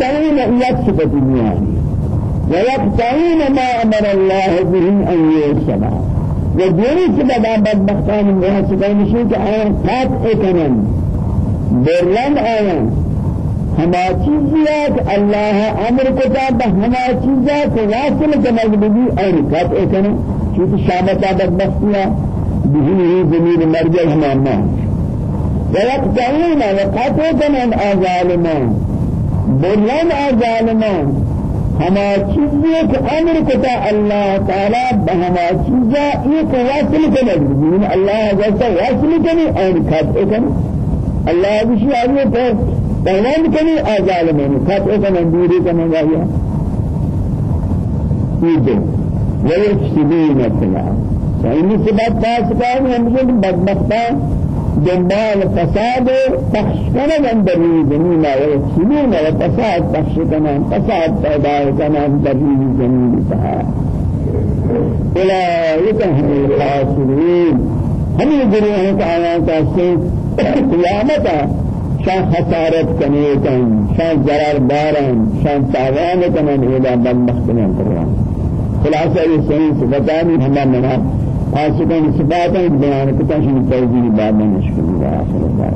ويقطعون يكسب الدنيا ويقطعون ما أمر الله به أن يوصل ودوني سبب بدبختان الله سبحانه شيء آيان قطع کنن برلن آيان ہما چیزیات اللہ أمر کو تا ہما چیزات واصل کنگ بھی اور قطع کنن چونکہ شامتا بدبختیاں به زمین مرجع هماما ويقطعون وقطعون آظالمان بلن آظالمان ہما چیزیں کہ أمر کتا اللہ تعالی بہما چیزا ایک واصل کرنے من اللہ جیسا واصل کرنے اور قطع کرنے اللہ بشی آئیے پر بیان کرنے آظالمان قطع کرنے دوری کرنے گایا یہ دو. ويفسدون في الأرض فإن سبب فاسقان همزن بدبختان دنبال فساد تخشكنا من دري زمينا ويفسدون وفساد تخشكنا فساد پیدا من دري زمينا أولئك هم الخاسرين هم يقولون تعالى تاسين قيامتا شان خسارت کنه کن شان ضرر دارن شان تاوان کنن ایلا بدبخت کنن قرآن. خلاصہ یہ صحیح صفتانی ہمارا منافق فاسقان صفاتا بیان کتا شنی نشکل و آخر الله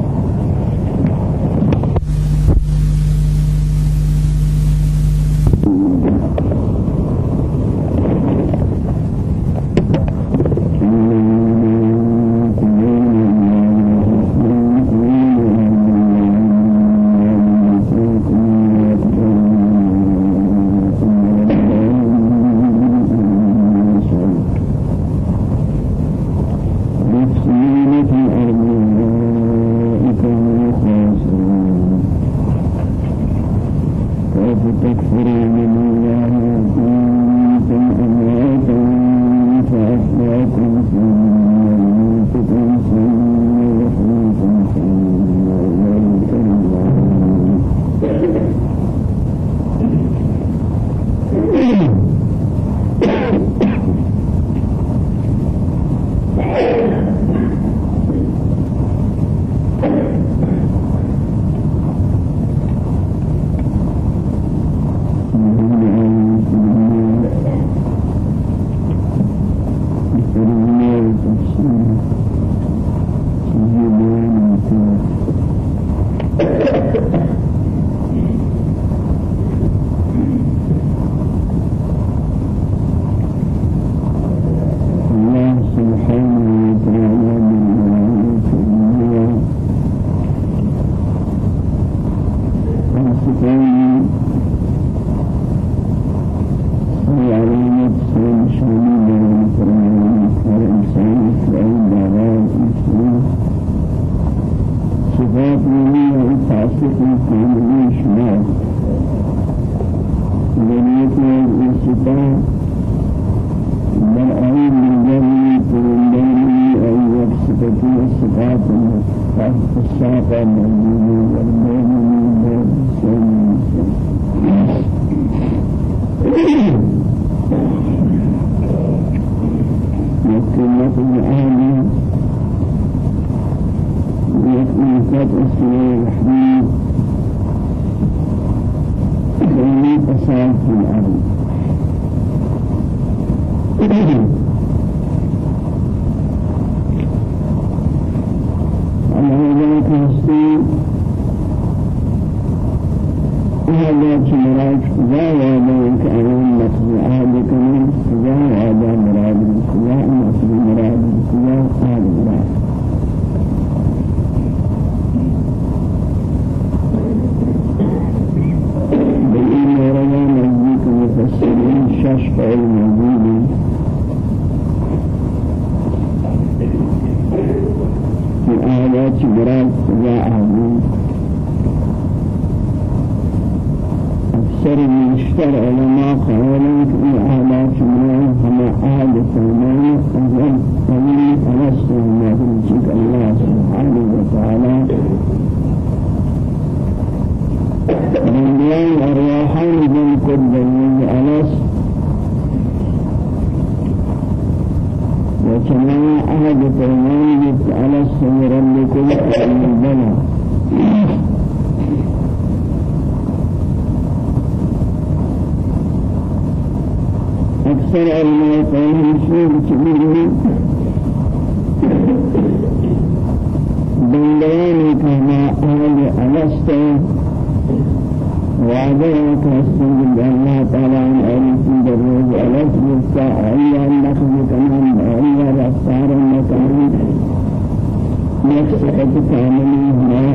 نفسك كامل هنا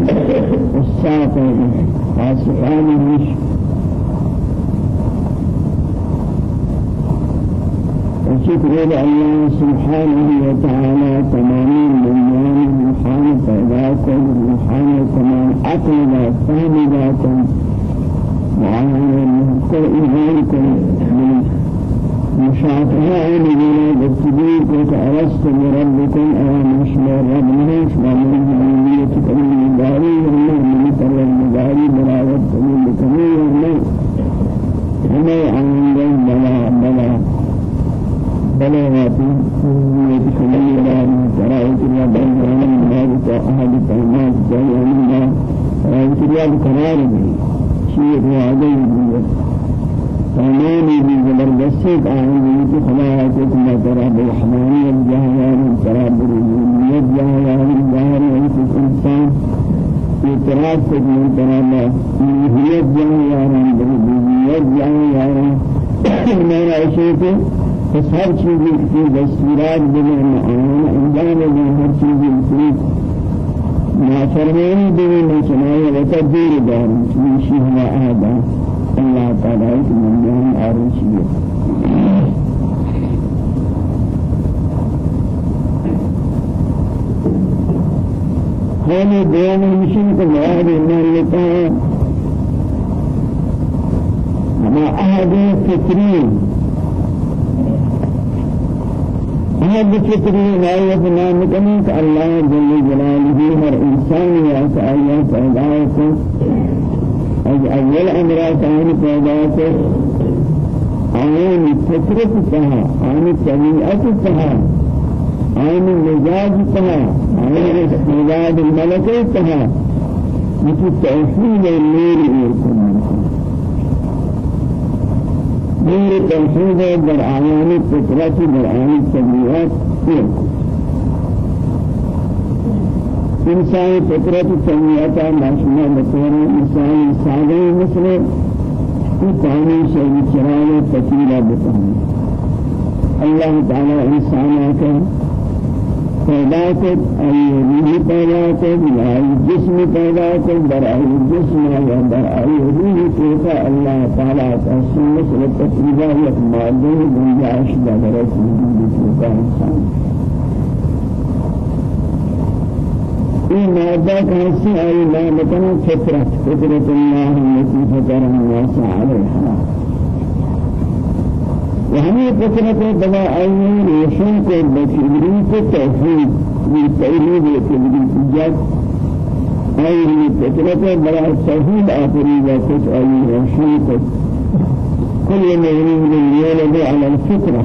الساعة عاصفان مش وشكر الله سبحانه وتعالى تمام محان پیدا کر محان تمام عقل فهم ذات معاون کو ایمان بنا بالتبير كنت أرست بربكم أيام مشمع ربنا مشمع من المية كمين مداري والله من ترى المداري براوة كمين كمين والله هما عندهم بلا بلا بلاغاتي يتكلم عن شرائط الله بين الناس أهل الناس جاء من الله رأيت الله بقرار شيء وعدي تمام بزبردست آن بيت خلاصة ما ترى بالرحمانية الجاهيان ترى بالرحمانية الجاهيان الجاهيان الإنسان. اعتراف من ترى بالرحمانية الجاهيان بالرحمانية الجاهيان ما رأيته اس ہر چیز کی دستورات معاون انجام دے ہر چیز کی نافرمانی و تدبیر دار مشی ہوا آدھا اللہ تعالیٰ کی منجان آرشیہ ہمیں بیان مشن کو مراد ایمان لیتا ہے ہما آدھے فکرین هذا بفطری نائب نام کنی کہ اللہ جل ہر انسان یا سائیہ پیدا کو از اول أمر کان پیدا کو آن فطرت تها آن طبیعت تها آن مزاج تها آن مزاج الملكة تها مثل توحید النور ایرکن نور توحید در آیان فطرت در آیان طبیعت انسان فطرت طبیعت ماشنا بطور انسان ساده مثل انسانی شيء چرای تکیلا بتانے اللہ تعالی انسان کا پیدا کر ای روح پیدا کر ای جسم پیدا کر در ای جسم یا در ای روح پیدا اللہ تعالی تحسین مثل تقریبا یک مادہ گنجائش در وجود پیدا انسان۔ این مادہ کیسی ای مادہ فطرت فطرت اللہ التي فطر الناس عليها. وهمي فكرة دوا أيضا روشن کو بتدريس التوحيد بالتوحيد والتدريس جد أي فكرة بلا آخري وكت أي روشن کو كل ما يريد اليوم على الفكرة.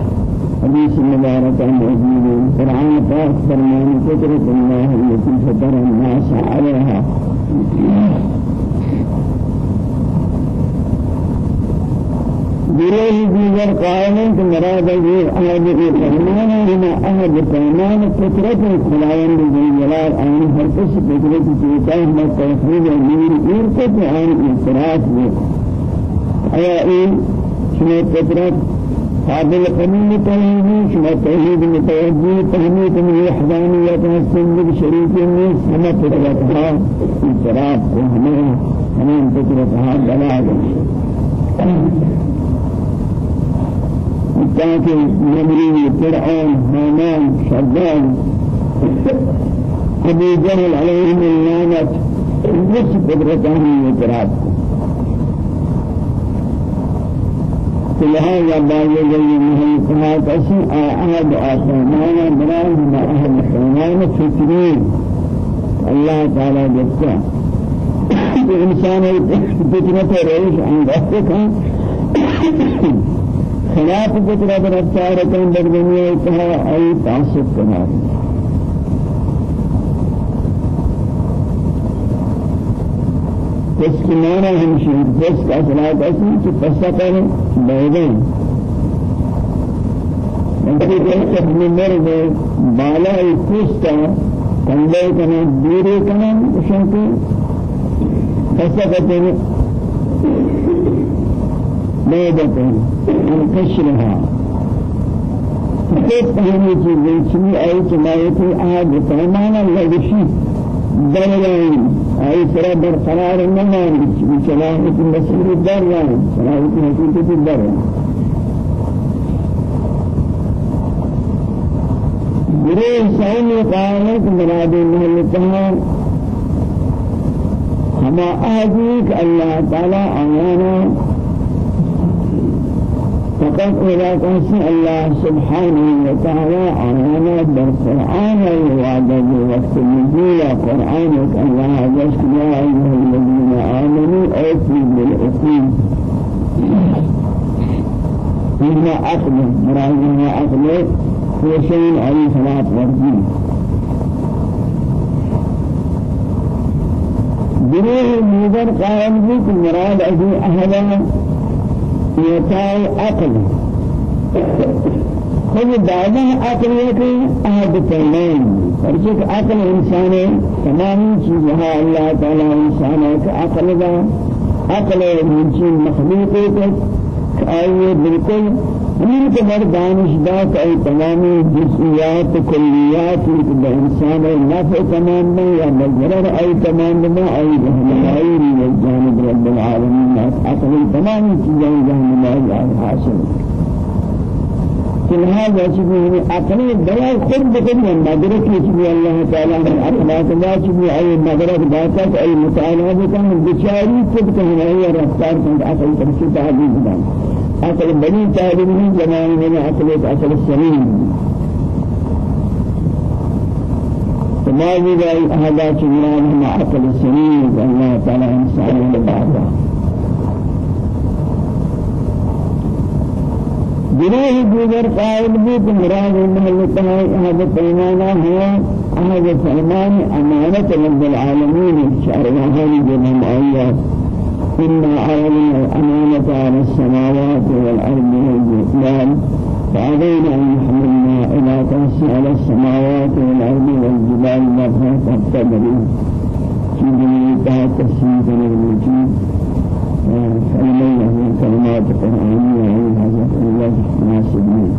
حديث المبارك موجود القرآن فاق فرمان فكرة الله التي فطر الناس عليها. گروہ دیگر ہیں کہ مراد یہ أحد فرمان ہے ہم احد فرمان فطرت خداوند جلال آن ہر کس فطرت کی چاہے ہم توحید نور نور کو آن ہے آیا این شما فطرت قابل قبول توحید شما توحید متوجہ تحمیت من وحدانیت حسن شریک میں ہم فطرت ہے اعتراف کو ہمیں ہمیں فطرت ہے دلالت تاکہ نمری فرعون حامان شداد ابو جهل عليهم اللعنت نفس قدرتهم اعتراف. لهذا بعض الذين كما تسمع أحد آسمانا براهم أهل حيوان فكرين الله تعالى جسا الإنسان فتنة رئيس عن ذلك خلاف فطرت رفتار کن در دنیا کہا ای تعصب کنا اس کی معنی ہمشی بس کا صلاة اسی کہ فسقر بیدن انتی کہ اپنے مرد بالا کوستا کنده کنه دیره کنه شنکو فسقطن بيدة عن قشرها كيف هني چیزیں چنی آئی چنائیتی آج فرمانا لگشی دريان أي سرى برقرار النمان بشلاحة المسير الدريان شلاحة حقيقة الدريان گروہ سائن قائمت مراد محلتها ہما آجیک اللہ تعالی آیانا فقط إذا كان الله سبحانه وتعالى آيانا بالقرآن الوعد وقت نزول قرآن الله جشت يا أيها الذين آمنوا أوفوا بالعقول. إن عقل مراد عقل حسين عليه الصلاة والسلام جنيه المدر قائم بك مراد أبي أهلا يتاي عقل. خود دادا عقل يكي أهد تمام فرشك عقل إنسان تمام چیزها الله تعالى إنسان عقل دا عقل من چیز مخلوق أي بالكل من كبر دانش دات أي تمام جزئيات كليات الإنسان النفع تمام ما يا مجرر أي تمام ما أي رحمة من جانب رب العالمين أصل تمام چیزیں جانب الله حاصل. هذا شيء أقل دلائل خود بخود من مدرك يشبه الله تعالى من أخلاق الله شبه أي مدرك ذاتك أي مطالعة بكم بشاري كهنا هي رفتار كنت أقل ترسل تعبير أصل بني تعليم زمان من أصل أصل السليم فما ذي هذا شجران هم أصل السليم الله تعالى إنسان بعده جنيه دیگر قائل کہ مراد محلتا ہے هذا پیمانہ ہے هذا فرمان امانت رب العالمين شرعها لجنم آيات إنا عرضنا الأمانة على السماوات والأرض والجبال فأبينا أن يحملنا إلى تنسي على السماوات والأرض والجبال لفها تبتدري في دنيتها تسمية المجيد فإليه كلمات قرآنية عن هذا الله ناسبين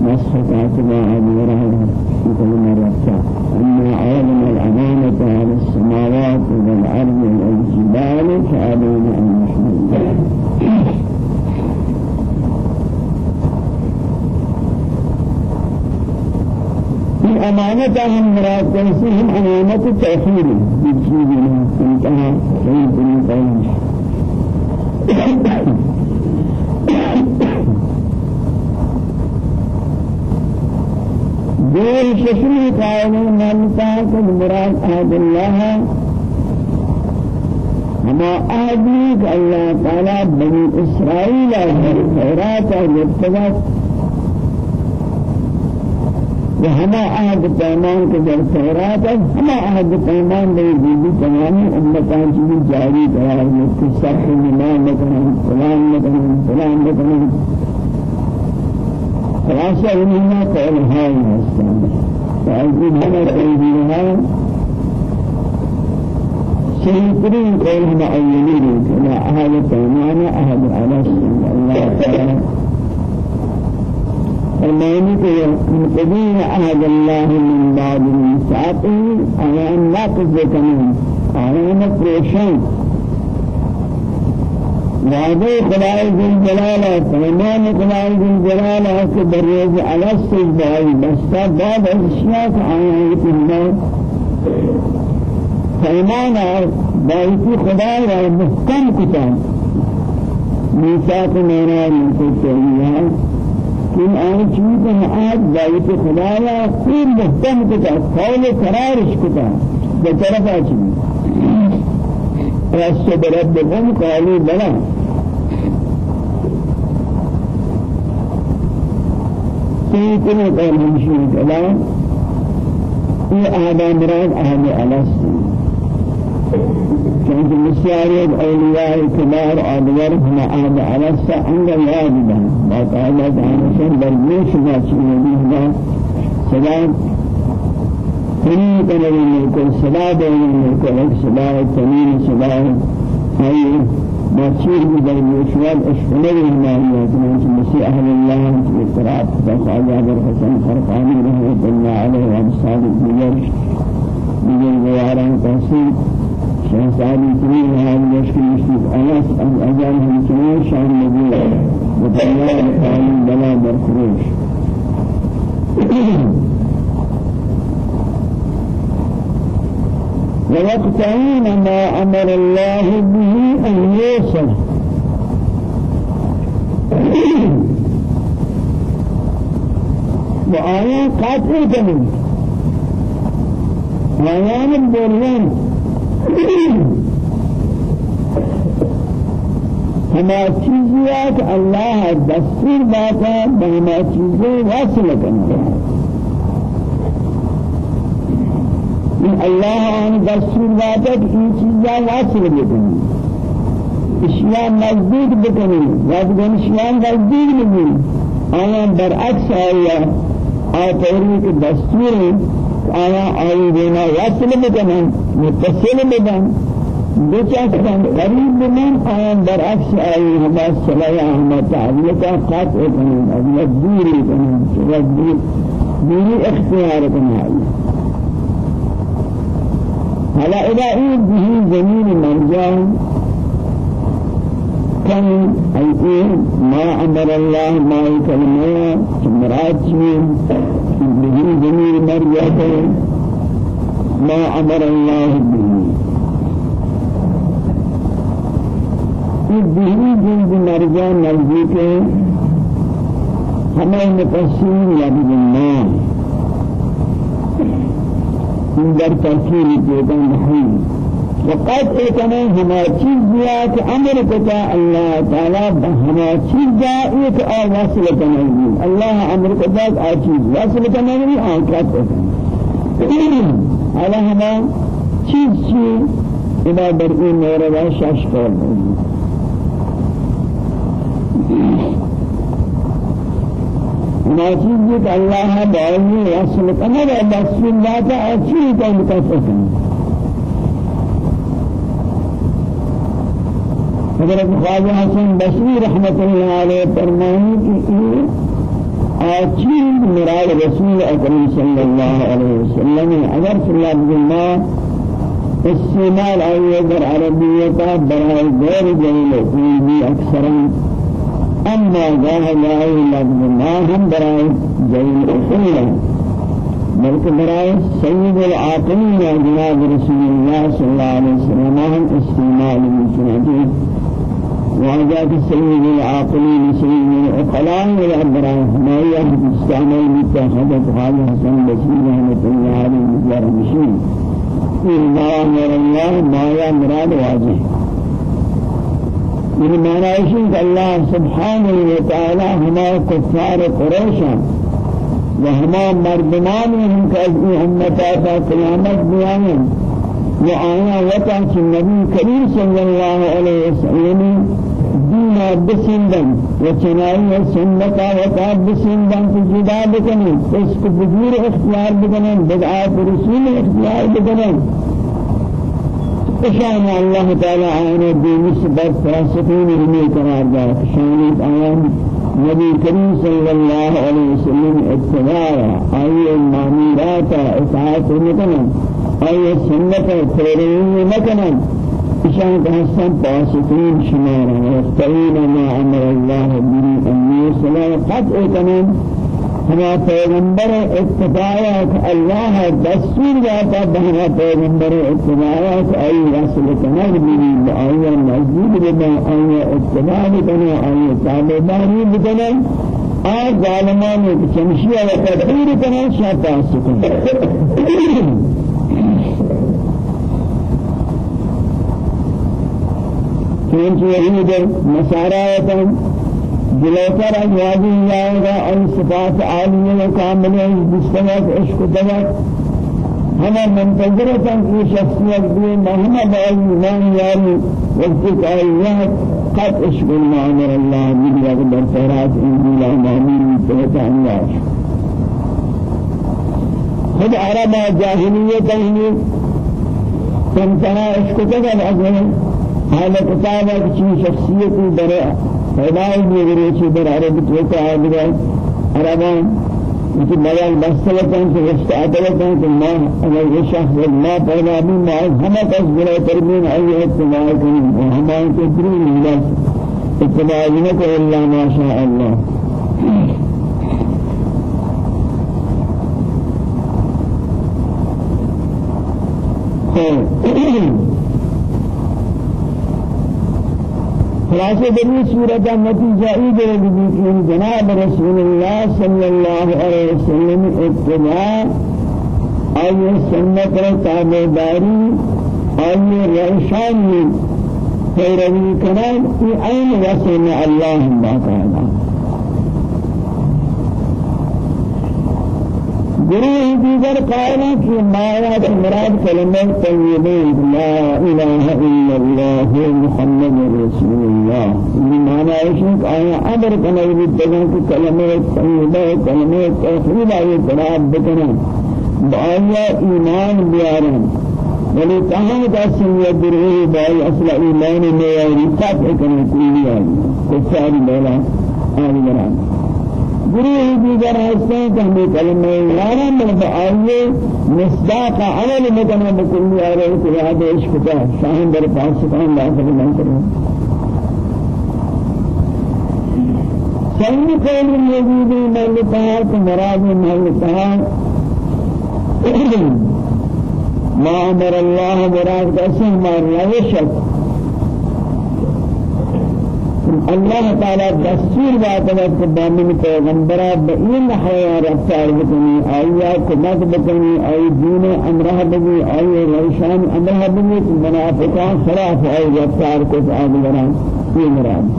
ممكن مسحة اعتباع أبي في كل مرة أما عالم الأمانة على السماوات والأرض والجبال فعلينا أن نحمل الأمانة هم مراد تنسيهم أمانة التأخير بالجيبنا انتهى سيد بن دور ششمی قائلین مانتا کہ مراد عهد الله اللہ تعالی بنی اسرائیل اور خیرات اور اتباق وهما عهد پیمان کے در خیرات ہے۔ ہما عهد پیمان میں دیدی تمامی امتان چیزی جاری قرار ہے۔ کہ سب نمان لکنن فلان لکنن فلان لکنن خلاصة إنما قول هاي هستان فأجل هنا تنبيرها سيطرين قولهم أولين كما أهل تيمانا أهل على الله تعالى. من قديم أهل الله من بعد الميثاقه أنا أن ناقض كمان أنا نفرشان وعده خدای جل جلاله فرمان خدای جل جلاله که بروز على السجداء بس بعد اشیاء آیات الله فرمان بايتي خدای را محکم کتاب. میثاق مینا ملکوتیه كن آن چیز آج بايتي خدایا خوب محکم کتاب قول قرارش کتاب. به طرف آچی رسول ربهم قالوا سيكون قول مشهور كلام في آدم مراد أهل ألس كانت المسيارة الأولياء الكبار أدوار هم أهد على السعند الواجبة. ما تعالى تعالى شن برميش ما تشيني سلام. تنين كان من سلام بين الملك سلام. تنين سلام. هاي ما تشير بدرجة شوال أشهر المالية كمان مسيح أهل الله في القراءة فقال جابر حسن فرقاني رحمة الله عليه وعن صادق بجرش بجر زيارة تحصيل صادق تنين هذا مشكل مشكل أنس الأجال هم كمان شان نبي وطلع لقائم بلا برخروش ويقطعون ما أمر الله به أن يوصل. وآيان قاطع كمين آيان بوليان ہما چیزیات اللہ دستور باتا بہما چیزیں واصل کرنا الله عن دستور واتك این چیزا واصل بکنی اشیاء نزدیک بکنی وقتی اشیاء نزدیک بکنی آیا برعکس آیا آتوری که دستور آیا آئی دینا واصل بکنن متصل بکن بچاستن قریب بمن آیا برعکس آئی ہما صلاح ہما تعلیقا قاطع کنن اگر دوری کنن دوری اختیار کنن هلا إذا إيه به زمين مرجان. كان أي ما أمر الله ما يكلمه. مراد به زمين مرجان. ما أمر الله به. به جلد مرجان نزدیک ہمیں مقصین یا بالله من در تفسیر پیدا نہیں وقت اتنا ہما چیز دیا کہ أمر کتا اللہ تعالی ہما چیز دیا ایک آ واصل کنگی اللہ أمر کتا آ چیز واصل کنگی آنکات اتنا على ہما چیز چیز اذا برئی میرے شاش کر ناچیز یہ کہ اللہ باوی رسول کنا رسول اللہ تا اچھی کا متفق حضرت خواجہ حسن بصری رحمت اللہ علیہ فرمائے کہ یہ آچی مراد رسول اکرم صلی اللہ علیہ وسلم اگر صلی اللہ علیہ وسلم استعمال آئیے در عربیتا برای غیر جلیل بھی اکثرا أما جاه لا لفظ ما هم برأي جيل أصول بلکہ برائے سید العاقلین جناب رسول الله صلى الله عليه وسلم هم استعمال من وعجات سيد العاقلين سيد العقلاء برائے ما يهم استعمال متخذت حال حسن بشير رحمة الله عليه مجار مشين ما أمر الله ما يا مراد واجه من معنى کہ اللہ سبحانہ وتعالى هما كفار قريش وهما مردمان هم كأزمي أمتا قيامت بيانا وآيا وطا النبي كريم صلى الله عليه وسلم دينا بسندن۔ وچنائي سنتا وطا بسندن في جدا بکنن۔ اس کو بجور اختیار بکنن بدعات رسول اختیار بکنن۔ شان الله تعالى عين بنسبة فاسقين إليه قرار دار. شان آيان نبي كريم صلى الله عليه وسلم اتباع أي المعمولات إطاعت مكنا أي سنة خيرين مكنا شان كهسن فاسقين شمارا ويستعين ما أمر الله به أن يصلى قد إتمام ہما پیغمبر اتباعات اللہ دستور جاتا بہنا پیغمبر اتباعات ای رسول کنگ بیوی آیا مزید بنا آیا اتباع بنا آیا تابداری بنا۔ آج ظالمان چمشیہ و تدبیر کنا شاہ سکن چونچہ یہی در مسارایتا جلوتر أجوابي جاءगा أي صفات عالية وكاملة بسمات عشق دمت ہمیں منتظرتا کی شخصیت بھی محمد ایمان یاری وقتی کائیات قد اشکل معمر اللہ ملیہ در تورات انجیل امامین تہتا اللہ خود عرب جاہلیت ہی تنتہا اشکتا از حال کتابہ کی شخصیتی در پیدای بھی در عرب توتا آدھگا عربان کہ مسئلہ کن سے استعادل کن کہ ما اگر یہ شخص ما پیدا بھی ما ہمیں کس بلا ترمین آئی اتباع کریں ہمیں کے دری ملت اتباع لنکو اللہ ما شاء اللہ خلاصہ بنی صورت نتیجہ یہ جناب رسول اللہ صلی اللہ علیہ وسلم اتباع آئیے سنت تابعداری آئیے رشان پیروی کرنا یہ عین وسم اللہ باقاعدہ۔ گروہ دیگر قائلہ کی مایا مراد کلمہ طیبہ لا الہ الا اللہ محمد رسول اللہ۔ یہ معنی ہے کہ آیا أمر کرنے کی جگہ کی کلمہ طیبہ کلمہ توحید آئے جناب بکنا بایا ایمان بیارن۔ ولی کہاں کا سنیت گروہ بائی اصل ایمان میں اور رکھت کرنے کی لیے کفار مولا گروہ دیگر کہ ہمیں کلمہ لانا من آئیے مصداق عمل مدنہ بکلی کہ یاد عشق کا شاہن در پاس لا سکے من کریں سلمی قول موجودی ہے کہ مراد ما أمر اللہ مراد کا اسم مار روشت الله تعالى دستور باتنا كبامن پیغمبرا بإن حيا رفتار بکنی آیا کمک بکنی آئی دین امرہ بگی آئی ریشان امرہ بگی منافقان خلاف آئی رفتار کچھ آدھگران یہ مراد.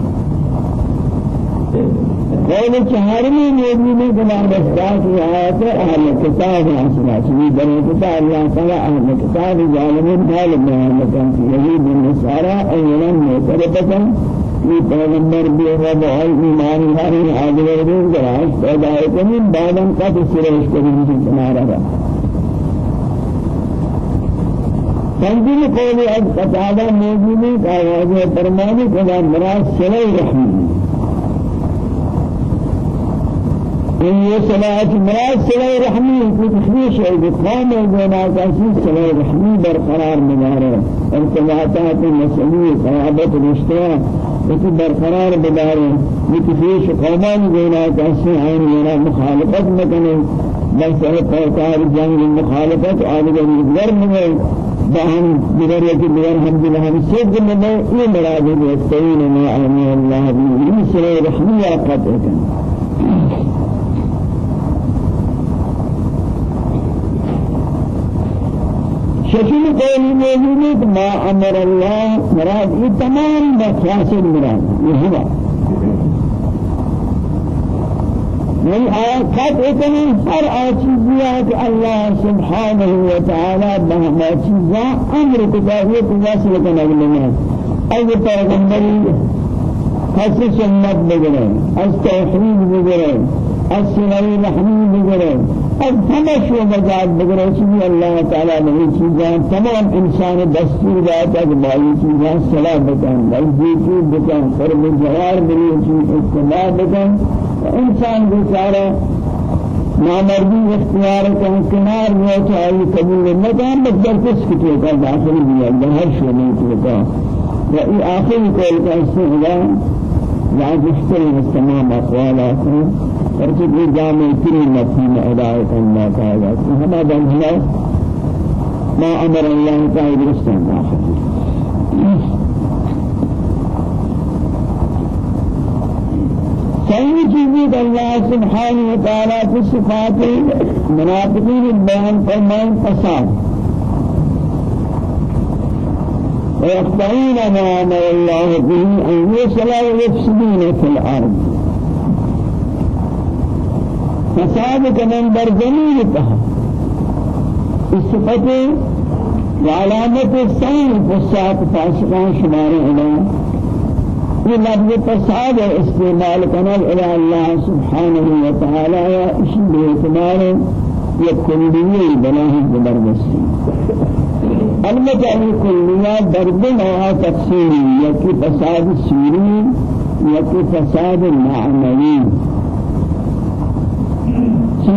قول چهارمی موجودی بنا بسات آیات أهل کتاب حاصل چیزی در کتاب اللہ تعالی أهل کتاب ظالمین حال بیان لکن یہی بن نصارى اولا معترفتا یہ پیغمبر بھی رب ایمان ہماری حاضر دین گراش پیدا ہے کہ بعدم کا سرش کریں گے رہا تنزیل قولی از قطعہ موجودی کا واضح فرمانی کلا مراد صلی رحمی ان یہ صلاة مراد صلی رحمی کی تخلیش ہے کہ قوم جنا کسی صلی رحمی برقرار مدارے ارتباطات مسئلی صحابت رشتہ اسی برقرار بدارے یہ کسی قومان جنا کسی عین میرا مخالفت مکنے بس ہے پرکار جنگ مخالفت میں بہن دیگر یا کہ دیگر ہم دل ہم سید میں یہ مراد ہے استعین ما علی اللہ بھی صلی رحمی آقات شکل قولی موجود ما أمر الله مراد یہ تمام مقاصد مراد یہ ہوا نہیں آیا خط اتنی ہر آچیزیہ کہ اللہ سبحانہ وتعالی بہما چیزاں أمر کتابیت واصل کرنے لگے اے پیغمبری حس سنت بگرے از توحید بگرے سنوی رحمی بگرے از همه شو مجاد بگرے چیزی اللہ تعالی نے چیزان تمام انسان دستور داد از بائی چیزان صلاح بکن. نزدیکی بکن. قرب جوار ملی چیز استماع بکن. انسان بیچارہ نامردی اختیار کن. کنار میں چاہیے قبول بس در کس کی کا داخل ہے ہر شو نہیں کا و آخری قول کا استغفار لا تشتري تمام أقوالكم ارتب جامع كل مفهوم هداية الله تعالى هذا بنهلا ما أمر الله تعالى بالسماء صحیح چیزیں اللہ سبحانہ وتعالی کی صفات منافقین بیان فرمائیں فساد. ويقطعون ما أمر الله به أن يصل ويفسدون في الأرض. فساد كمن بر زمین کہا صفت وعلامة السين فساد فاسقان شمار إلى یہ لفظ فساد استعمال کرنا إلى الله سبحانه وتعالى يا إشي باعتبار يكلية بلاه زبردستی البته این کلیه در دو نوع یکی فساد سیری یکی فساد معنوی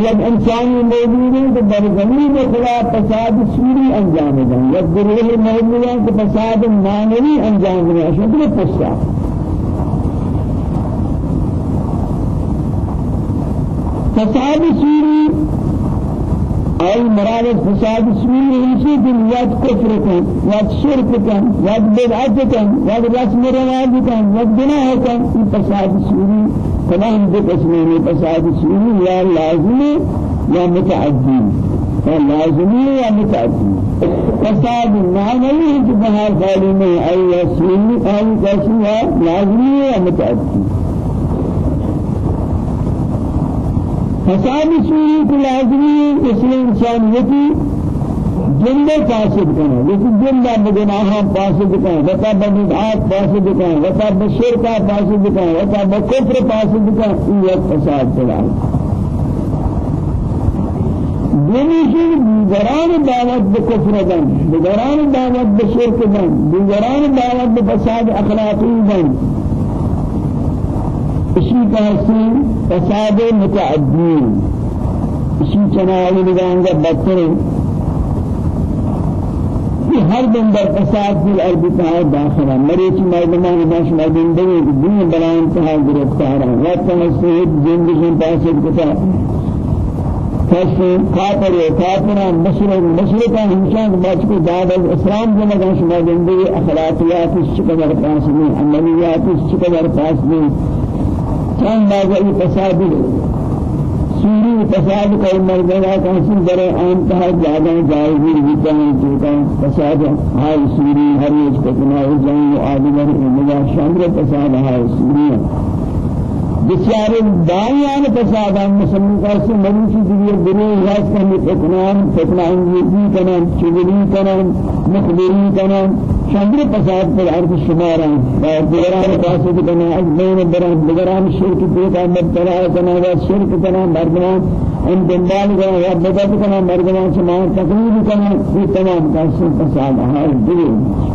یک انسانی موجود ہے تو فساد سوری انجام دیں یا موجود تو فساد معنوی انجام دیں اشد پسا فساد. سوری أي مراد فساد ہمشی دن یاد کفر کن یاد شرک کن یاد بدعت کن یاد رسم رواج کن یاد گناہ کن فساد سوری تمام دو قسمين فساد سوری يا لازمي يا متعدي یا لازمی یا متعدی۔ فساد معنوی جو بہار خالی میں أي سوری أي کیسی ہے لازمی یا فساد سوری کو لازمی اس لیے انسانیتی جنده فاسد کنه. یکی جنده بگناه فاسد کنه وتا بدعات فاسد کنه وتا بشرک فاسد کنه وتا بکفر فاسد این یک فساد چلا دینیشی دیگران دعوت بکفر دن دیگران دعوت بشرک دن دیگران دعوت بفساد اخلاقی دن. اسی کا فساد متعدی اسی چنائی نگاہنگا بدتر في هر دن در فساد في الأرض تعالى داخلا مريت مردمان باش مردم دوي دين بلا انتهاء گرفتار ہیں و تمسید زندگی پاسد کتا فاسد کافر کافر مشرق مشرق انسان باش کو داد اسلام جو مگر شما زندگی اخلاقیات اس چقدر پاس نہیں عملیات اس چقدر پاس نہیں چند بازی فساد سوری فساد کا مرغنا کانسی در آن تھا زیادہ جائزی ہوتا ہے جو کا فساد ہے سوری ہر ایک کو آدم نے شامل فساد ہے سوری بسیار دائیان فساد ہم مسلمان کا سے مریض دیگر گروہ راز کا فتنان فتنہ انگیزی کنن چگلی کنن مخبری کنن شامل فساد پر عرض شماران دیگران فاسد کنن از بین بران دیگران شرک دیتا مبتلا کنن و شرک کنن مردمان ان دنبال کنن و بدت کنن مردمان سمان تقریب کنن. یہ تمام کا فساد ہے دیگر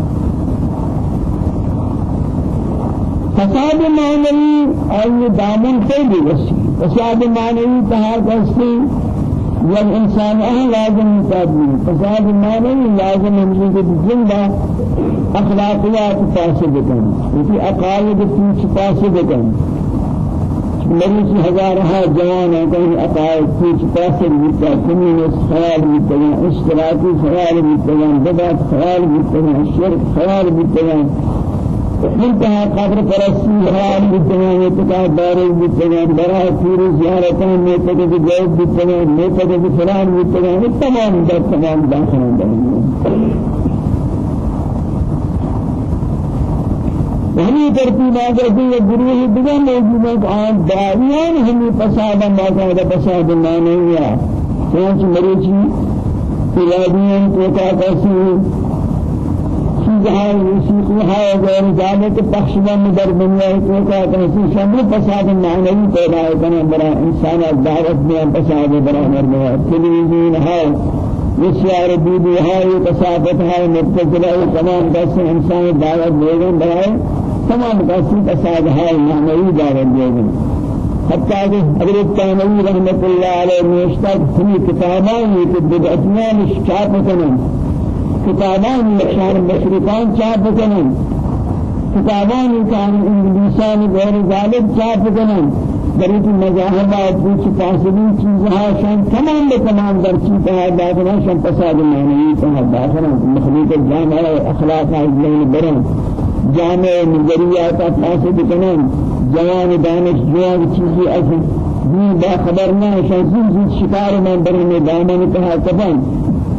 فساد معنوی أي دامن سے بھی وسی فساد معنوی کہا کرسی جب انسان ہے لازم تابعی فساد معنوی لازم ہمیں کہ زندہ اخلاقیات فاسد کن اسی عقائد پیچ فاسد کن مریض ہزارہ جوان ہیں کہ عقائد پیچ فاسد. ہوتا کمیونس خیال ہوتا اشتراکی خیال ہوتا بدعت خیال ہوتا شرک خیال ہوتا ہے منتهى قبر پرستی حال بتوان اتقاء دار بتوان برا پور زیارتان میں تک جواب بتوان میں تک فلان بتوان تمام در تمام داخل اندر وہی ترتیب آگر بھی یہ گروہ دیگر موجود ہیں کہ آن داریان ہمیں فسادا موجود فساد نہ نہیں ہے چنانچہ مریچی پیادیان کو کا کسی چیزهای موسیقیهای غیر ذلك بخشیدن در دنیا کو کا کسی شامل فساد معنوی پیدا کرنے برای انسان دعوت میں فساد برای مرد تلویزیون ہے بسیار بیبی ہے کثافت ہے مبتذلہ تمام کسی انسان دعوت دے گئے برای تمام کسی فساد ہے معنوی دعوت دے گئے حتى حضرت رحمت اللہ علیہ نوشتہ ہمیں کتابان یہ کہ بدعتیان شکاف کنن كتابان شهر مشرقان چاپ کنن کتابان كان انگلیسان غیر ذالب چاپ کنن این مذاهبات بیچ فاصلی چیزها شان تمام تمام در چیز ہے داخل شان فساد معنوی ہے داخل مخلوق جامع اخلاق ازلین برن جامع نظریات فاسد کنن جوان دانش جوان چیزی اصل دین با خبر نہ شان شکار میں برنے دامن کہا کفن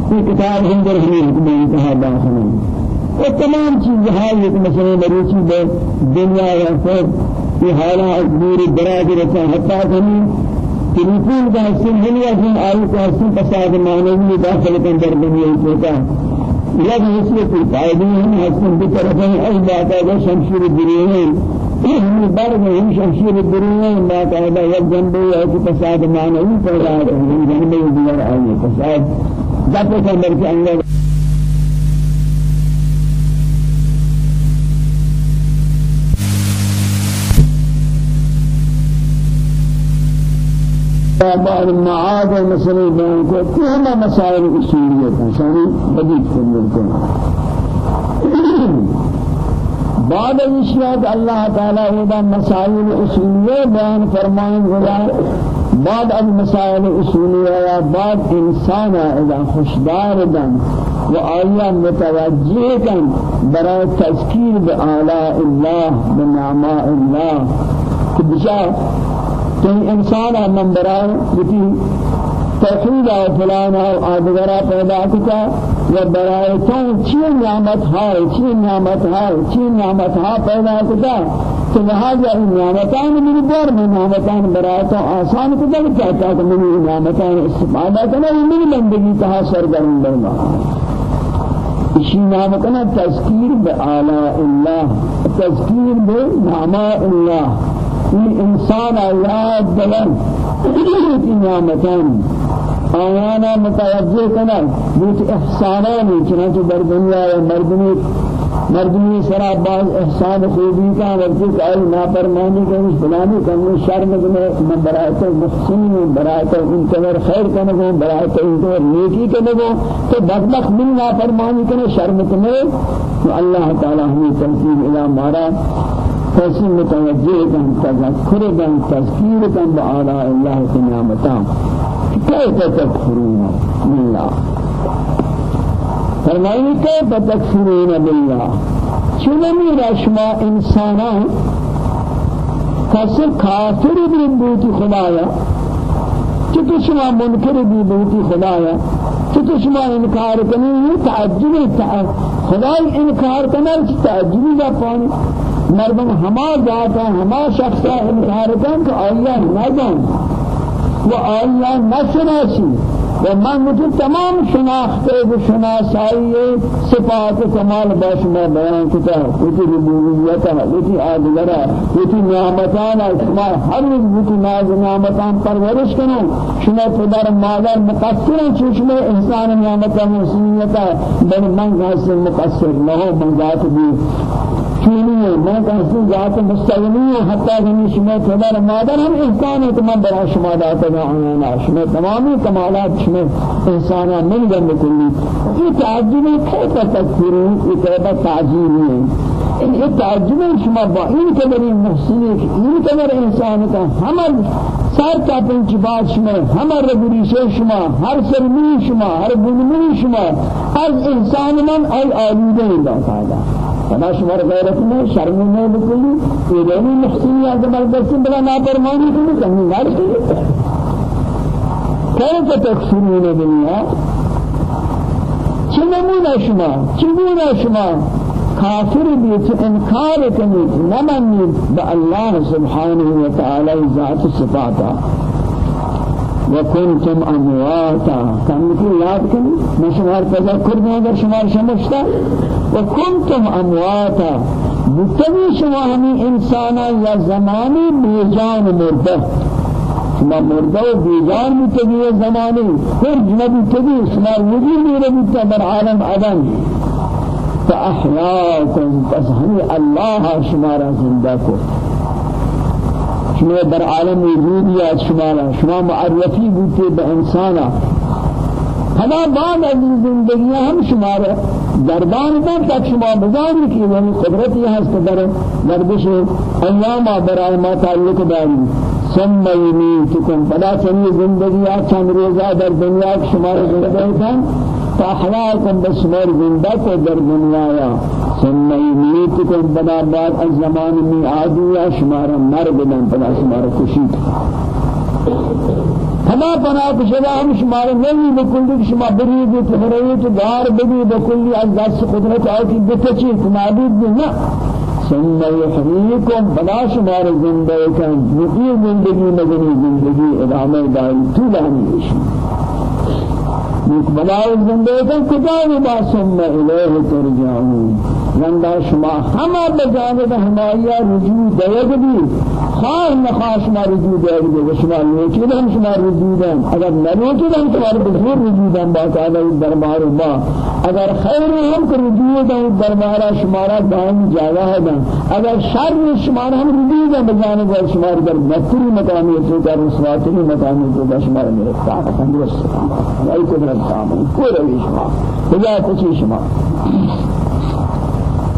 في كتاب هندر هني حكمه كها داخل وتمام چیز ہے یہ مسئلے مریضی بے دنیا یا سب یہ حالات دور دراز رسا حتی ہمیں تلفون کا حسن دنیا جن آئی کو حسن فساد معنوی داخل کن در دنیا ہوتا یک حسن کی قائدی ہم حسن بھی طرف ہیں ای باقاعدہ شمشیر دنیا ہم بار میں ہم شمشیر دنیا باقاعدہ یک جنبے ہے کہ فساد معنوی پیدا ہے ہم جنبے دیگر آئی فساد جب تک اندر کے اندر بعض المعاد المسائل بيان کو تمام مسائل اصولیت ہیں ساری بدیت کرنے بعد اشیاء اللہ تعالی اذا مسائل اصولیہ بیان فرمائیں گلا بعد المسائل اصولیہ یا بعد انسان اذا خوشدار دن و آیا متوجہ کن برای تذکیر بآلاء اللہ بنعماء اللہ کہ بشار کہ انسان من برائے توحید و فلان و آدگرہ پیدا کتا و برائے تو چی نعمت ہے چی نعمت ہے چی نعمت ہے پیدا کتا تو لہذا ان نعمتان میری دور میں نعمتان برائے تو آسان کتا کہتا کہ میری نعمتان استفادہ کرنا میری بندگی کہا سرگرم برنا اسی نام کنا تذکیر بآلاء اللہ تذکیر بنعماء اللہ این انسان یاد دلن. نعمتان آیانا متوجه کنن. بیت احسانانی چنانچه در دنیا و مردمی مردمی سرا بعض احسان خوبی کا وقتی کہ ای نافرمانی کرنے فلانی کرنے شرم کرنے من برایت محسن برایت انتظر خیر کرنے برایت انتظر نیکی کرنے تو بدبخت من نافرمانی کرنے شرم کرنے تو اللہ تعالی ہمیں تنظیم الہ مارا. کسی متوجہ کن تذکر کن تذکیر کن بآلاء اللہ کی نعمتان. کیف تکفرون باللہ فرمائنی کیف تکفرون باللہ چنمی رشما انسانان کسی کافر بھی بوتی خدایا چطور شما منکر بھی بوتی خدایا؟ چطور شما انکار کنی؟ یہ تعجب خدای انکار کنی تعجبی دا پانی؟ مردم ہما ذاتا ہما شخصا انکار کن تو آیا ندن و آیا نشناسی. و من مجھے تمام شناختے و شناسائی صفات کمال باش میں بیان کتا. وتی ربوبیتا وتی آدگرہ وتی نعمتان شما ہر روز وتی ناز نعمتان پرورش کنو شما پدر مادر مقصر ہیں شما احسان نعمتان مسیحیتا بل من غاصر مقصر نہ ہو من ذات بھی چونی میں کہتے ذات مستغنی ہے حتی کہ شما پدر مادر ہم احسان ہے تمام برا شما داتا ہے شما تمامی کمالات شما احسان من جنب کلی یہ تعجب کیف تکفرون یہ کیف تعجیب ہے یہ تعجب شما با این قدر محسنی این قدر احسان کا ہمر سر تا پنچ بات شما ہمر ربوری سے شما ہر سرمی شما ہر بنمی شما ہر انسان من ای آلوده اللہ تعالی فما شمار غیرت میں شرم میں بکلی یہ دینی محسنی زبردستی بلا نافرمانی کنی کمی نار کنی کیف تکفرون بالله؟ چنمونا شما؟ چنمونا شما؟ کافر بیت انکار کنید نمانید با الله سبحانه و تعالی ذات صفاتا. وكنتم امواتا. كان مثل یاد کنی میں شمار تذکر میں اگر شمار شمشتا وكنتم امواتا. بتوی شما ہمیں انسانا یا زمانی بیجان مرده. شما مرده و بیجان بتوی زمانی خرج نبتوی شما وجود بتا بر عالم عدم. فأحياكم پس ہمیں اللہ شما را زندہ کو شما در عالم وجودیات شما را. شما معرفی بوتے با انسانا ہما بعد از زندگی ہم شما را دربان دن تک شما بزاری کی یعنی قدرت یہ ہست در گردش ایام برای ما تعلق داری. ثم یمیتکم فلا چنی زندگی چند روزہ در دنیا شما را زندگی کن فأحياكم بسمار زندہ کو در دنیا ثم يميتكم بنا بعد الزمان من عادية شمار مر بدن بنا شمار کشید ہما بنا کشدا ہم شمار نہیں بکلی شما بری بھی تہرئی تو دار بری بکلی از دست قدرت آئی کی بتچی نہ ثم يحييكم بلا شمار زندگی کن یہ زندگی مدنی زندگی ادامه داری طول ہمیشہ بلا زندگی کن کتاب با ثم ترجعون؟ لندا شما ہما بجانب ہمایا رجوع دیگ بھی خواہ نخواہ شما رجوع دیگ بھی شما لوچی ہم شما رجوع دیں اگر نلوچی ہم شما بزور رجوع دیں باقاعدہ دربار با اگر خیر ہم کو رجوع دیں دربارہ شمارا دائم جاگہ ہے اگر شر شمارا ہم رجوع دیں بجانب شمار در مکری مقامی سے در رسواتری مقامی سے شمار میرے ساتھ تندرست ہے قدرت کام کوئی روی شما بجا کچھ شما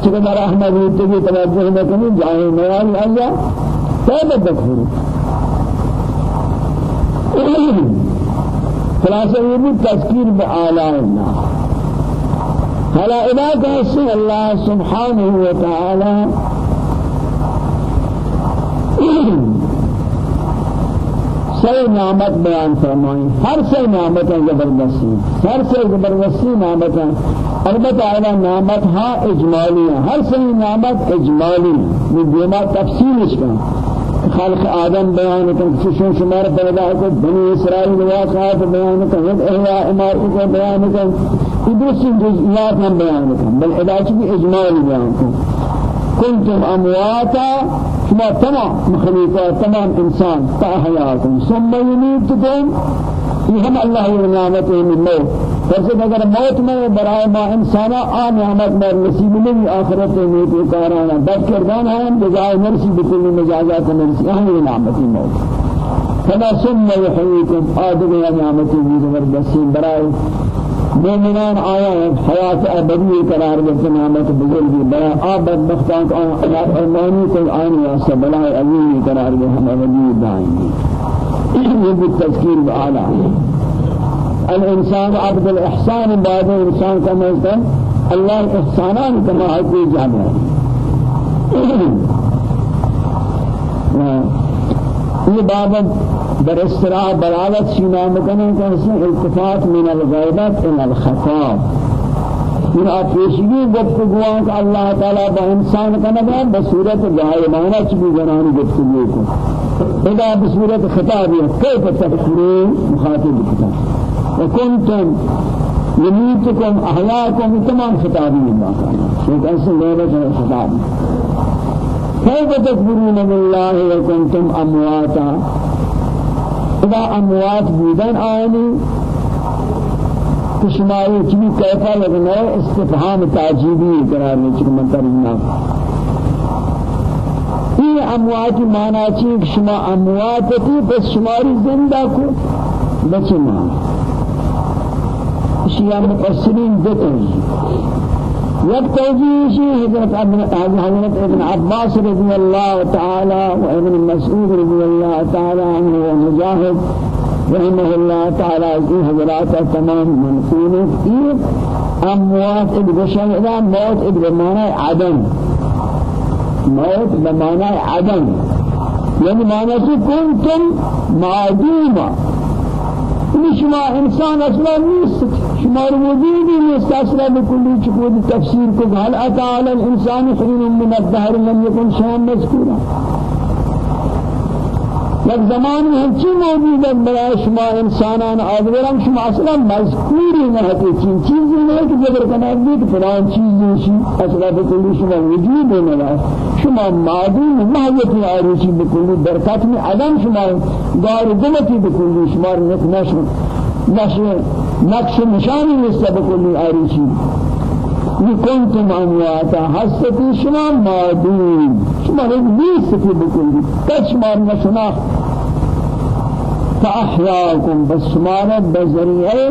چقدر احمد ہوتے کی توجہ نہ کریں جائیں نیال آیا تیبہ تکفر خلاصہ یہ بھی تذکیر بآلاء اللہ حالا ادا کہتے اللہ سبحانہ وتعالی سی نعمت بیان فرمائیں ہر سی نعمت زبردستی ہر سی زبردستی نعمت البتہ اعلی نعمت ہاں اجمالی ہیں. ہر صحیح نعمت اجمالی یہ دیما تفصیل اس کا خلق آدم بیان کن کشن شمار پیدا کو بنی اسرائیل واقعات بیان کن احیاء امارت کو بیان کن ادرس جزئیات ہم بیان کن بل علاج بھی اجمالی بیان کن كنتم أمواتا شما تمام مخلوقات تمام إنسان فأحياكم. ثم يميتكم یہ اللہ نعمت من موت. فرض اگر موت میں برائے ما إنسانا آ نعمت میں نصیب نہیں آخرت میں تو کارانا. بد کردان ہے بجائے مرسی بکل مجازات مرسی اہم نعمت موت. ثم يحييكم آدم يا نعمت زبردستی برائے. مومنان آیا حیات ابدی قرار دیتے نعمت بزرگی برا آب بدبختان کو ایمانی کو آئین واسطہ بلائے عظیمی قرار دے ہم ابدی دائیں گے یہ بھی تذکیر بعالی الإنسان عبد الإحسان بعد الإنسان كما يقول الله إحسانان كما حكي جامع. یہ باب در استراء برالت شینا مکنن کہ التفات من الغیبت إلى الخطاب. من آتیشگی گفتگوان کہ اللہ تعالی با انسان کا نبا بصورت غائبانہ چبی زنانی گفتگو کو اذا بصورت خطابی کیف تفکرون مخاطب کتاب وكنتم يميتكم أحياكم تمام خطابي الله شيء أصل ليلة خطاب. كيف تكبرون بالله وكنتم أمواتا؟ إذا أموات بودن آني تشماري كمي كيفا لغنى استفهام تعجيبي قرار نچك من ترجمه یہ اموات مانا چیز شما اموات تھی بس شماری زندہ کو بچے مانا شيعة مفسرين ذكر یک توجیه حضرت حضرت ابن عباس رضي الله تعالى وابن مسعود رضي الله تعالى عنه ومجاهد رحمه الله تعالى في حضرات تمام منقول في أموات ابن شهدا موت ابن معنى عدم. موت بمعنى عدم. يعني معنى كنتم معدوما شما انسان أصلا نیست. شما وجودی نیست أصلا بكل چکود تفسیر کو هل اتى على الانسان حين من الدهر لم يكن شيئا مذكورا یک زمانی هیچی موجود ہے برای شما انسانان آدوران شما أصلا مذکوری نہ ہے چیز چیزی نہیں کہ جبر کنا بھی کہ فلان چیز شی أصلا بکلی شما وجود نہ ہے۔ شما معدوم محیط عروشی بکلی برکت میں عدم شما دار دلتی بکلی شما نقش نقش نقش نشانی نسبت بکلی عروشی كنتم امواتا حستی شما معدوم شما نیستی بکلی تشمار نشناخت فأحياكم بس شمارا بذریعہ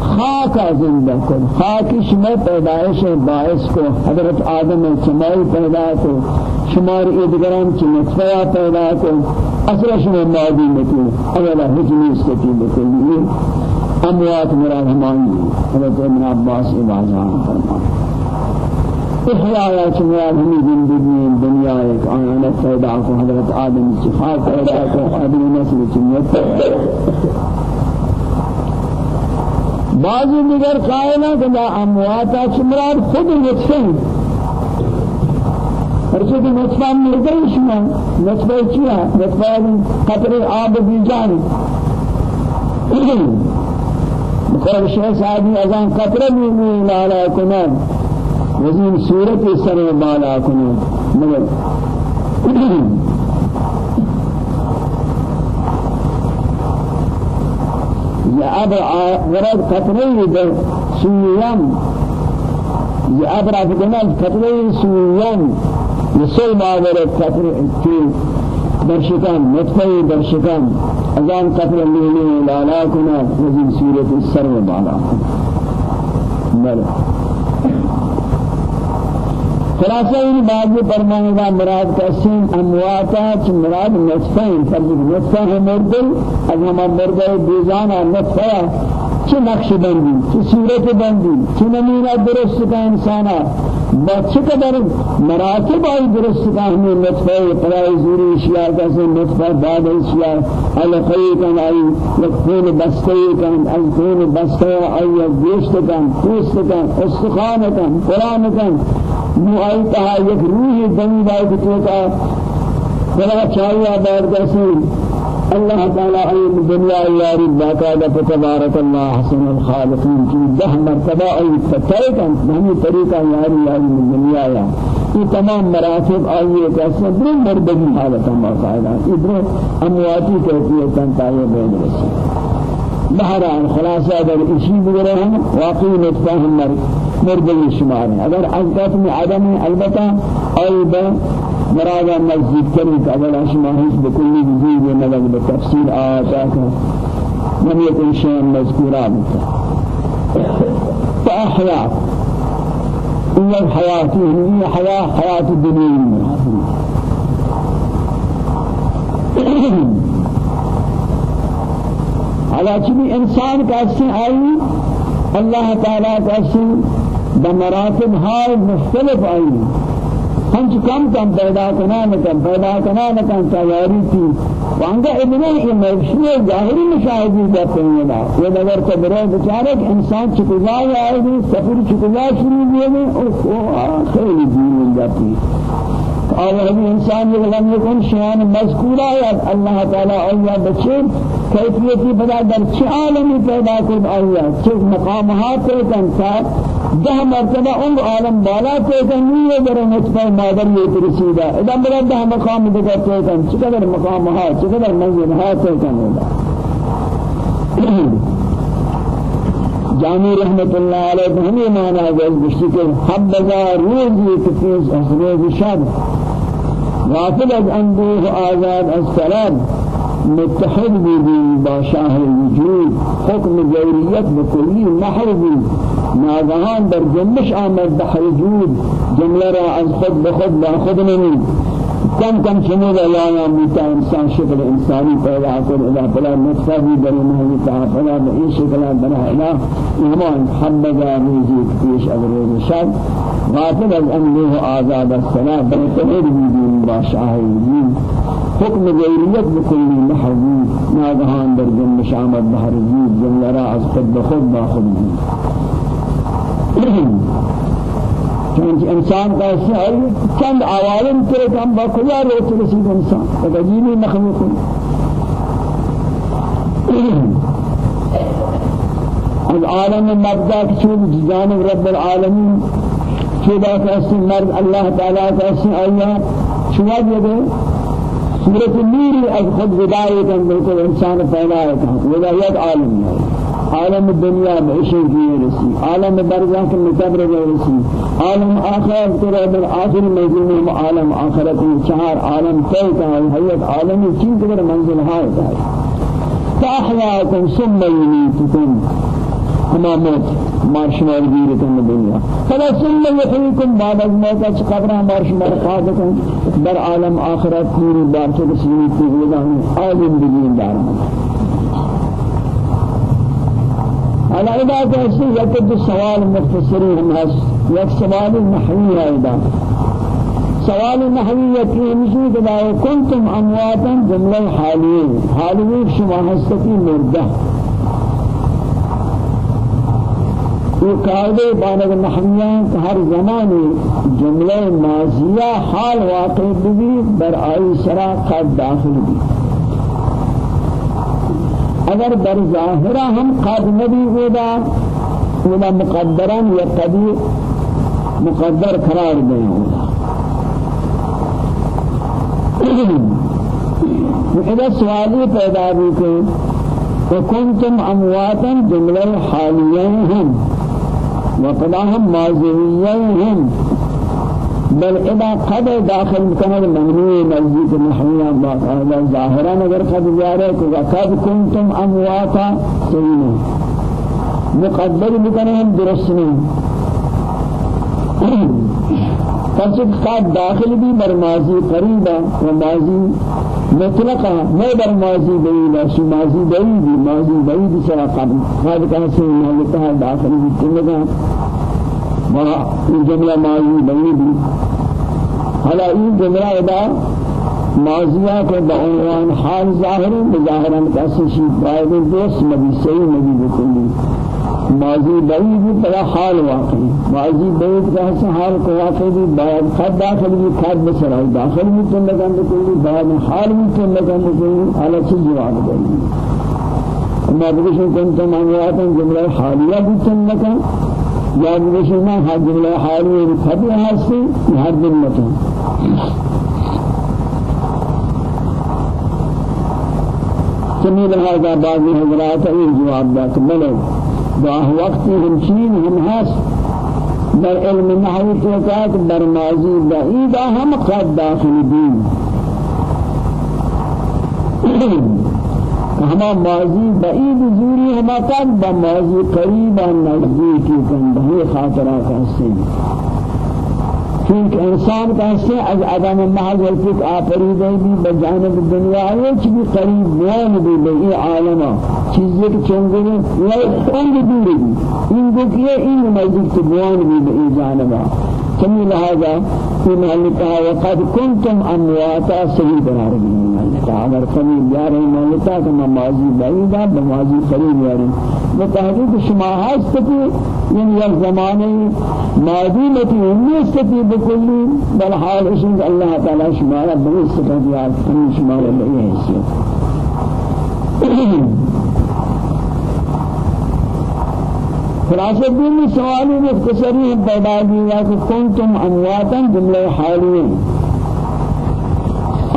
خاک زندہ کن. خاک شما پیدائش باعث کو حضرت آدم شمائی پیدا کو شمار ادگران چی نطفہ پیدا کو أصلا شما معدوم بکلی اولا حجمی استکی بکلی اموات مراد ہمانی حضرت ابن عباس عبازان فرمان. احیاء چمراد ہمی زندگی دنیا ایک آیانت پیدا کو حضرت آدم خاک پیدا کو آدم نسل چمیت بعضی دیگر قائلہ کہ امواتا چمراد خود نطفہ پرچه که نطفه مرده شما نطفه چیه نطفه قطر آب بیجان. بخور شیخ سعدی از آن قطره بیمی لالا کنن وزین صورت سر بالا کنن مگر یا اب ورد قطره در سویم یا اب رفت کنن قطره سویم يسوي ما ورد كفر في درشكان نطفه درشكان أذان كفر الليل لا كنا وزين سورة السر وبعلا ملك خلاصہ ان بعض فرمانے کا مراد قسم امواتا چ مراد نطفہ فرض نطفہ ہے مردل از ہم مردل بیزانا نطفہ چه نقش بندی؟ چه صورت بندی؟ چه نمونه درست کا انسانا با چه قدر مراتب آئی درست کا ہمیں نطفہ پرائی زوری اشیاء کیسے نطفہ بعد اشیاء علقی کن آئی لکھون بستے کن از خون بستے آئی گوشت کن پوست کن استخان کن قرآن کن. نو آئی تہا یک روح دنی بائی کتوکا فلا چاہیے بعد کیسے الله تعالى علم الدنيا ياري باقاعدة فتبارك الله حسن الخالقين. في ده مرتبة أي فتاية بهمي طريقة ياري ياري من الدنيا يا. یہ تمام مراتب آئیے کیسے برو مردگی حالت ہم یہ برو امواتی کیفیت تنتائیے بین رسی بہرحال خلاصہ اگر اسی بگرے ہم واقعی نتفہ ہم مردگی شمار ہیں اگر عزقات میں عدم البتہ آئی مرادا مسجد کریں اگر اشما ہیچ بکلی بزید ملک بتفسیر آتا کہ لم يكن شيئا مذكورا فأحياء هي الحياة هي حياة حياة الدنيا على كل إنسان كاسين أي الله تعالى كاسين بمراتب هاي مختلف أي ہم کم کم پیدا کرنا نہ کم پیدا کرنا نہ کم تیاری تھی وانگا ابن یہ مرشی ظاہری مشاہدی کرتے ہیں نا. یہ نظر سے برے بیچارے کہ انسان چکزا آئے گی سفر چکزا شروع ہوئے ہیں اور خیلی دین مل جاتی اور هذه انسان لم يكن شيئا مذكورا يا الله تعالى اولياء بچے کیفیتی بدا در چه عالمی پیدا کرد آیا چه مقامات کن ده مرتبہ ان عالم بالا تے کنی در نطفہ مادر یہ ترسیدا اذا مرا ده مقام دیگر تے کن چقدر مقام ہا چقدر منزل ہا تے کن جامی رحمت اللہ علیہ ہم یہ مانا ہے گشتی کہ حبذا روزی کفیز اسروز شب. غافل از اندوه آزاد السلام متحد بھی باشاہ الوجود حکم جوریت بکلی محو بھی ناگهان در جنبش آمد بحر جود جمله را از خود بخود با خود نمی کم کم شمول اللہ میتا انسان شکل انسانی پیدا کر ادا فلا نطفہ بھی بری محلی تا فلا بئی شکل بنا ادا ایمان حمد آمیزی پیش اگر شد غافل از امنه آزاد السلام بر تغیر بیدین باشاہ الدین حکم غیریت بکلی محضی ناگهان در جنبش آمد بحر جود جمله را از خود بخود با خود چونکہ انسان کا ہے چند عوالم کرے کہ ہم با کجا روچ رسید انسان؟ ایک عجیبی مخلوق العالم مبدأ چون جانب رب العالمین خدا کا ایسے مرد اللہ تعالیٰ کا ایسے آیا شما یہ صورت نور از خود بدایت بالکل انسان پیدا ہے وہ ایک عالم ہے. عالم الدنيا بعشر في رسي عالم برزخ مكبر رسي عالم آخر ترى من آخر مجموع عالم آخرت چهار عالم تيتا هيئت عالمي چين قدر منزل هاي داي فأحياكم ثم يميتكم كما موت مارشمار گیرتن دنیا. فلا ثم يحييكم بعد الموت قبر مارشمار قادتن در عالم آخرت پوری بار چکسی تیغیدہ عالم بگین دارمان على إذا كأسي يكد سوال مختصري هم هس يك سوال نحوي هذا سوال نحوي يكي مشي كذا كنتم أمواتا جملة حالية حالية شما هستي مردة. یہ قاعدے بانگ نحویان ہر زمانی جملہ ماضیہ حال واقع بھی بر آئی سرا قد داخل بھی اگر بر ظاہرہ ہم قد نبی ہودا ولا مقدرا یا قدی مقدر قرار دیں ہودا اذا سوالی پیدا بھی کہ امواتا جملہ حالیہ هم وقضاهم ماضيين بل إذا قد داخل مكان ممنوع نزدیک محیا هذا ظاهرا اگر قد جارے کہ قد كنتم امواتا سنين مقدر بکنهم درسنين فرچک قد داخل بھی برمازی قریبا ومازی مطلقا ما بر ماضی بیلا شو ماضی بیدی ماضی بیدی سرا قبل كان سيد مالكها داخل بالتنگا ما الجملة ماضي بیدی هلا این جملة ادا ماضیہ کو بعنوان حال ظاہر بظاہرا کسی شید باید دوست نبی صحیح نبی بکلی۔ ماضی بعید بلا حال واقعی۔ ماضی بعید کا حال کو واقعی بھی بعد خد داخل بھی خد بسرائی داخل بھی تم لگن بکلی بعد حال بھی تم لگن بکلی۔ على چیز جواب دیں اما بکشن کنتم امواتا جملہ حالیہ بھی لگن۔ یا بکشن ما ہر جملہ حالیہ بھی خد ہستی ہر دن مکن سمیل هذا بعض حضرات یہ جواب دا کہ بلے باه وقت همچین هم هست در علم نحو توقات در ماضی بعید هم قد داخل دین. ہما ماضی بعید زوری ہما قد بماضی قریبا نزدیکی کن بہی خاطرات ہستیں چونکہ انسان کا سے از عدم محض الفت آفریدہ بھی بجانب دنیا ہے چبی قریب بیان بھی بئی عالمہ چیزیں کہ چنگے لا انگ دور بھی۔ ان کیا ان مجد بیان بھی بئی جانبہ كمي لهذا في محلتها وقد كنتم بنا ربي محلتها أمر قليل يا رہی محلتها كما ماضي بعيدا بماضي قريب يا رہی وتحقيق شما هستكي من الزمان ماضي التي يستطيع بكل بل حال اسم الله تعالى شما ربي استطاع شما ربي خلاصہ دین سوالی مختصری ہے پیدا کیا کہ کنتم امواتا جملہ حالی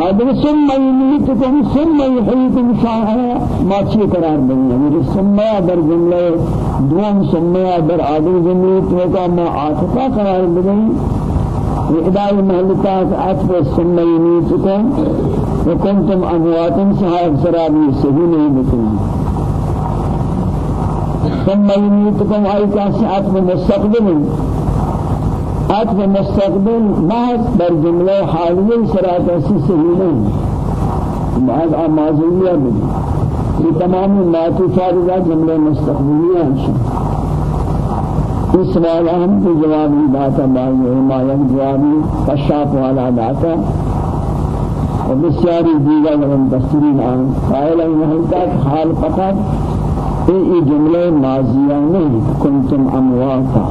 آدم ثم يميتكم ثم يحييكم شاء ما چی قرار دیں میرے ثم در جملہ دوم ثم در آدم جملہ تو کا ما عاطفہ قرار دیں۔ إقدام مهلكات أطف ثم يميتكم وكنتم أمواتا صحاب سرابي سبيل بكم ثم يميتكم أي كاسعات مستقبل عطف مستقبل محض بر جملة حالية سرات سهيلين بعد آمازية بدي في تمام معطوفات جملة مستقبلية انشاء اس سوال اہم کی جوابی بات ہے ما یک جوابی کشاف والا داتا و بسیاری دیگر مفسرین آن قائل ان حال فقط یہ جملے ماضیہ نہیں کنتم امواتا.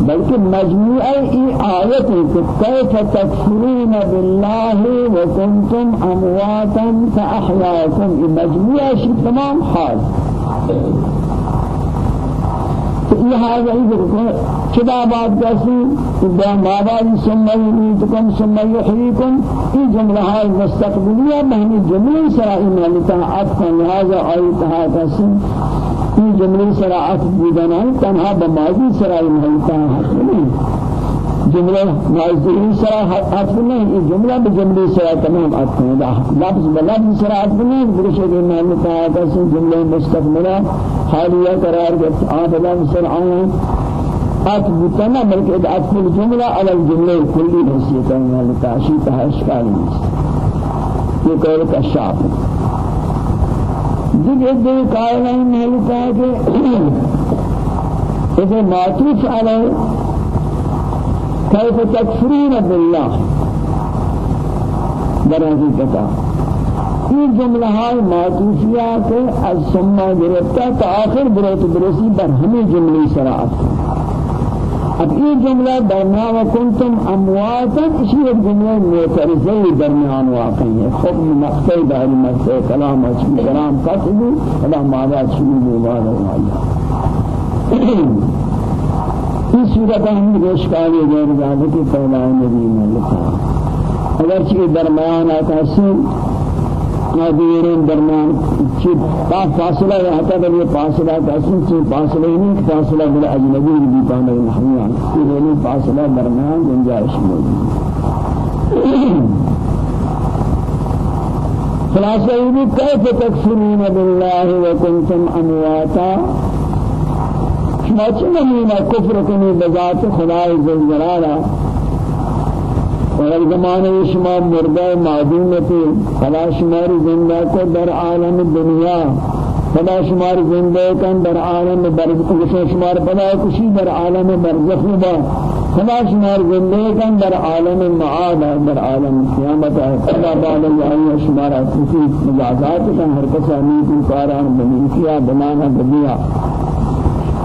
بلکہ مجموعہ ای آیت ہے کہ کیف تکفرون باللہ وکنتم امواتا فاحیاکم یہ مجموعہ شی تمام حال. لهذا يذكر كذا بعد قاسي إذا ما بعد ثم يميتكم ثم يحييكم في جملة هاي مستقبلية بهني جملة سرائي مالتا عطفا لهذا آيتها قاسي في جملة سرائي بدنا تنها بماضي سرائي مالتا جملة ماضي سرا عطف نہیں یہ جملہ بجملے سرا تمام عطف ہے لفظ بلفظ سرا عطف نہیں کے معنی کا ہے جملہ مستقبلہ حالیہ قرار کے آپ لفظ سرا عطف بتنا بلکہ عطف الجملہ على الجملة كل حیثیت ہے لتعشیت اشکال یہ قول کا شاپ دیگر دو قائل ہیں محلتا ہے کہ اذا معطوف علیہ كيف تكفرون بالله؟ در حقیقتا یہ جملہ ہے معطوفیات از سمہ گرفتا تا آخر بروت برسی بر ہمیں جملی سراعت اب یہ جملہ درمیان وکنتم امواتا اسی ایک جملہ معترضی درمیان واقعی ہے۔ حکم مقتل داری مقتل کلام اچھی کلام قتل کلام آباد شروع مبارد اللہ اس صورت ہم رشکاری غیر ذالک پہلا نبی میں لکھا اگر چیئے درمیان آتا سن نادیرین درمیان چی تا فاصلہ ہے حتی کہ یہ فاصلہ کسی چی فاصلہ ہی نہیں فاصلہ بلا اجنبی بھی پانا نحویان یہ دونی فاصلہ درمیان گنجائش موجود خلاصہ یہ بھی کیف تکفرون باللہ وکنتم امواتا؟ شما چنمینہ کفر کنی بذات خدای ذلجلالہ اگر زمانے شما مردہ معدومتی فلا شمار زندہ کو در عالم دنیا فلا شمار زندہ کن در عالم برزخ شمار پدا کشی در عالم برزخ با فلا شمار زندہ کن در عالم معاد در عالم قیامت فلا بعد اللہ شمار کسی مجازات کن ہر کسا نیتی کاران بنیسیا بنانا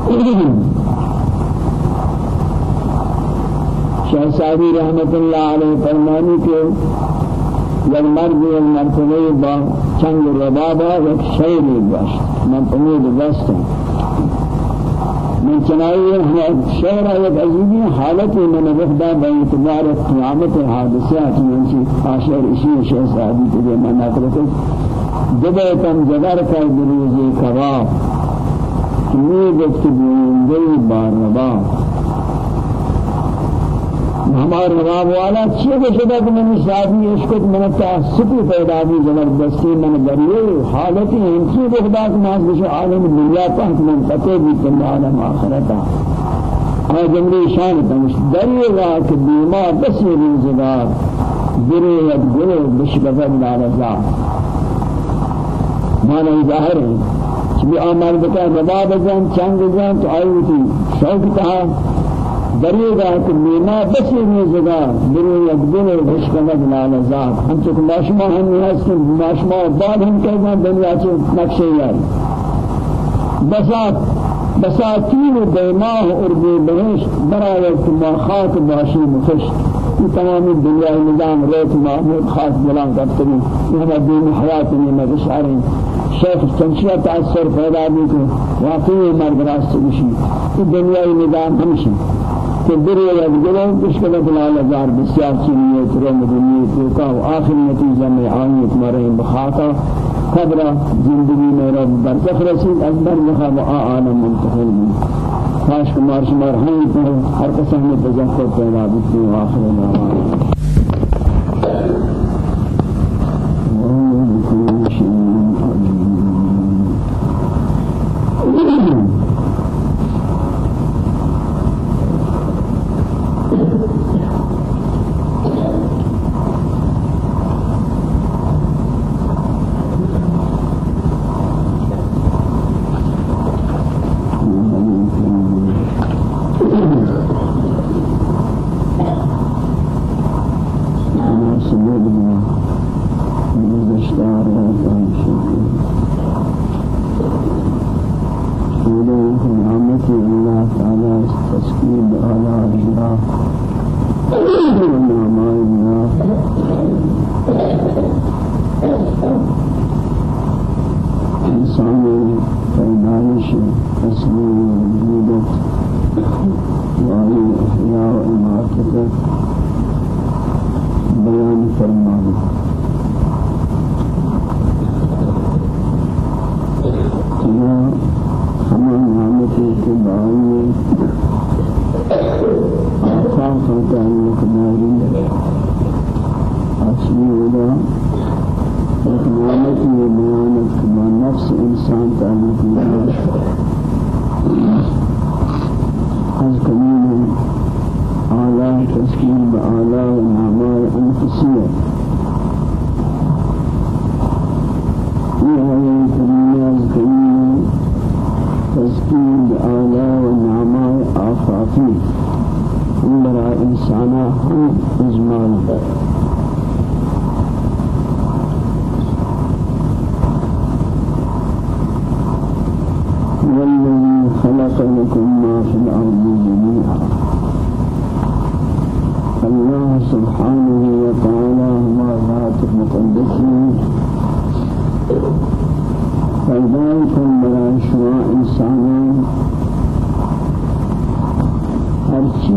دنیا شہزادی رحمت اللہ علیہ فرمانی کے یک مرد یک مرتبه با چنگ ربابا یک شیری باشت من پمید بستم من چنائی شعر یک عزیزی حالت من وحدہ با اعتبار قیامت حادثات منشی آشعر اسی شہزادی تجھے من نکرتے جبیتم جگر کر دروزی کباب. کمی گفت بیندی بار رباب ہمارا نواب والا چیئے کہ شدہ کہ میں شادی عشق میں تعصب پیدا بھی زبردستی میں دریے حالت ان کی خدا کے ناز بش عالم دنیا تحت من قطع بھی تم عالم آخرتا اور جملے شان تمش دریے گا کہ بیمار بس یہ روزگار گرے ید گرے بشبت نارضا۔ مانا ظاہر ہے۔ کہ آمال بتا ربا بجان چنگ جان تو آئی تھی شوق تھا دریگا کہ مینا بسی میزگا برو یک دل بشکمد نال ذات. ہم چک ماشما ہم ہستن ماشما بعد ہم کہنا دنیا چ نقشے یار. بسات بساتین دیماه ارض بهش برای ما خاک باشی مخش یہ تمام دنیا نظام ریت معمول خاص بلان کرتے ہیں. یہ ہمارا دین حیات میں مشعر شیخ چنشیہ تاثر پیدا بھی کہ واقعی مرد راست بشی یہ دنیا نظام ہمشی کہ دری یا گلوں کلا بلال ہزار بسیار چینی ترے مدنی توکا و آخر نتیجہ میں آئی تمہارے بخاطا قبر زندگی میں رب برزخ رسید. اکبر مخاب آعالم منتقل بھی خاش کمار شمار ہمیں پر ہر قسم میں تذکر پیدا بھی آخر نعمان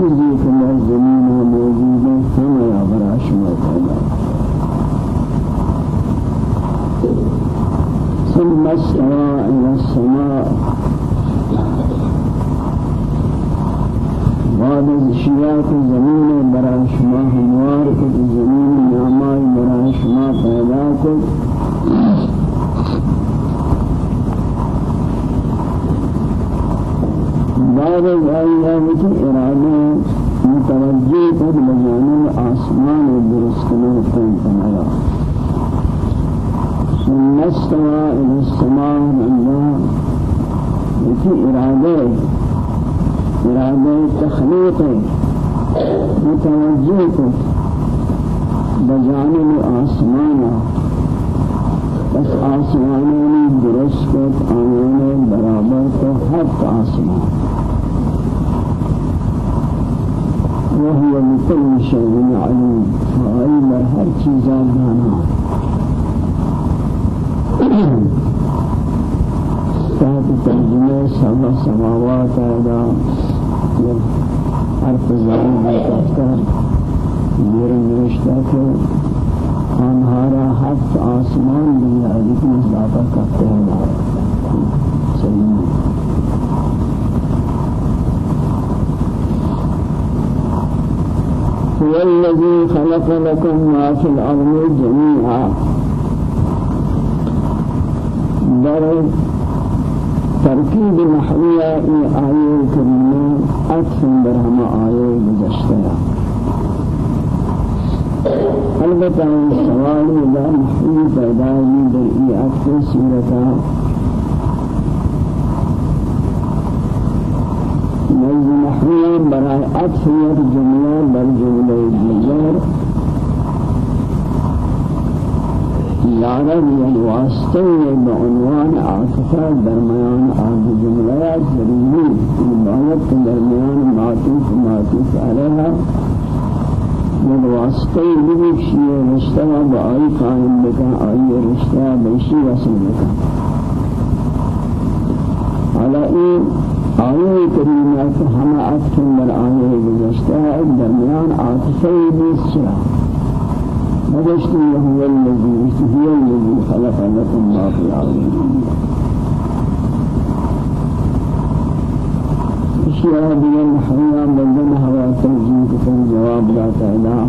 چیزی که در زمین موجود ہے همه برای شما پیدا ثم استوى إلى السماء بعد اشیاء کو زمین برای شما ہموار کو زمین نعمائی برای شما پیدا کو بعد از آئیہ کی ارادہ متوجہ قد بجانب آسمان درست کنو کن کنایا ثم استوى إلى السماء الله وفي إرادة إرادة تخليق متوجه بجانب آسمانا بس آسمانانی درست کت آیان برابر کو حق آسمان وهو بكل شيء عليم فأيضا هر چیزا دانا تحت ترجمه سبع سماوات آدم حرف زائد متذكر میرے نوشتا کہ انہارا حق آسمان دنیا لیکن اضافہ کرتے ہیں صحیح هو الذي خلق لكم ما في الأرض جميعا. در ترکیب نحویہ ای آیے کریمہ عطف در ہم آیے گزشتہ البتہ سوال اذا نحوی پیدا در ای عطف صورتا. نزد نحویہ برای یک جملہ بر جملہ العرب والواسطة بعنوان عاطفة درمیان آب جملات ضروری البایت درمیان معطوف معطوف علیها والواسطة بشيء رشتہ بآئی قائم بکا آئی رشتہ بشی وصل بکا على إيه آية كريمة هم أكثر من آية گزشتہ درمیان عاطفة بشيء فدشت هو الذي هو الذي خلق لكم ما في الأرض اشياء بين الحياة بدن هوا ترجيح كن جواب لا تعالى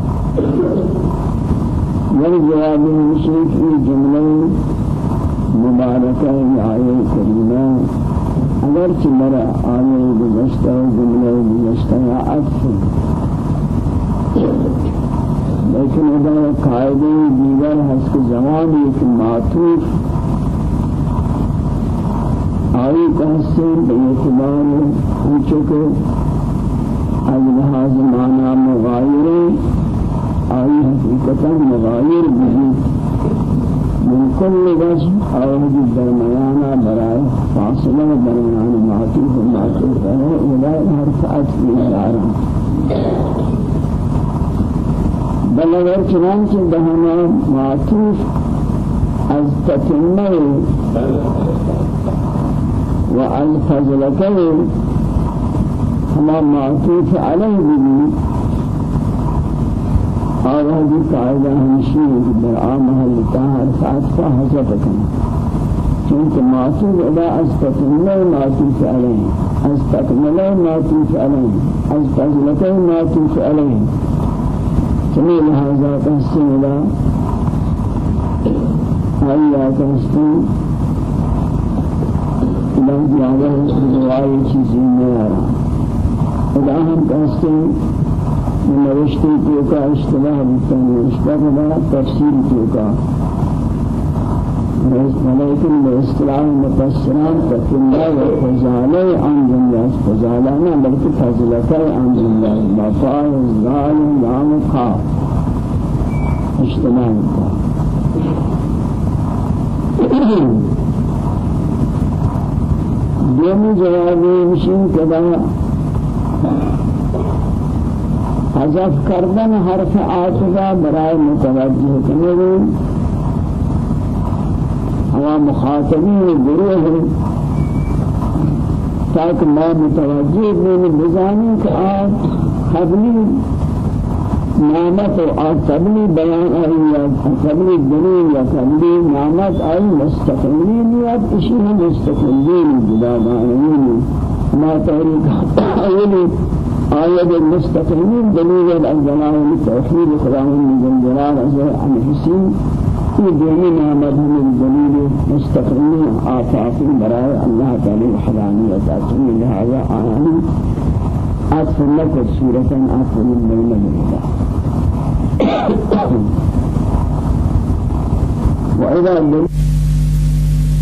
والجواب شيء في جملة مباركة آية كريمة اگر چه مرا و جمله گذشته یا عطف لیکن ادا قاعدة دیگر هست که زمان یک معطوف آئی کہستیں بے اعتبار ہنچو کہ از لحاظ معنی مغایر آئی حقیقتا مغایر من كل وجه أرد درمیانا برای فاصلة درمیان معطوف معطوف ہے إلى حرف عطف الارم بل اگر چنانچہ بہنا معطوف از تتمه و الفضلته ہما معطوف علیہ بھی آغازی قاعدہ ہمشی در عام محلتا حرف عطفہ حسب کنا چونکہ معطوف ادا از تتمه معطوف علیہ از تکمله معطوف علیہ از فضلته معطوف علیہ سمی لہذا کہستے ملا آئیا کہستے اللہ زیادہ دعائی چیزیں میں آ رہا خدا ہم کہستے نوشتے کیوں کا اشتباہ بکتا نوشتہ کا تفسیر کیوں کا ولكن باصطلاح المفسران فكلا وفزالة عن جملة فزالة بل فزلة عن جملة بطاء الظالم لام قاف اشتباه دومی جوابی مشین کدا حذف کردن حرف عاطفه برای متوجه کنه ہوا مخاطبین گروہ تاکہ ما متوجہ بین بزانی کہ آج قبلی نعمت و قبلی بیان آئی یا قبلی دلیل یا قبلی نعمت آئی مستقلین یا اسی ہم مستقلین جدا دانین ما تحریک اولی آیت المستقلین دلیل الجلال التوحید خداوند جلال عز عن حسین في دين نعمت من دلیل مستقلین آفاقی برای اللہ تعالی حدانیت اصلی لہذا آنی عطف لك سورة عطف من بين وإذا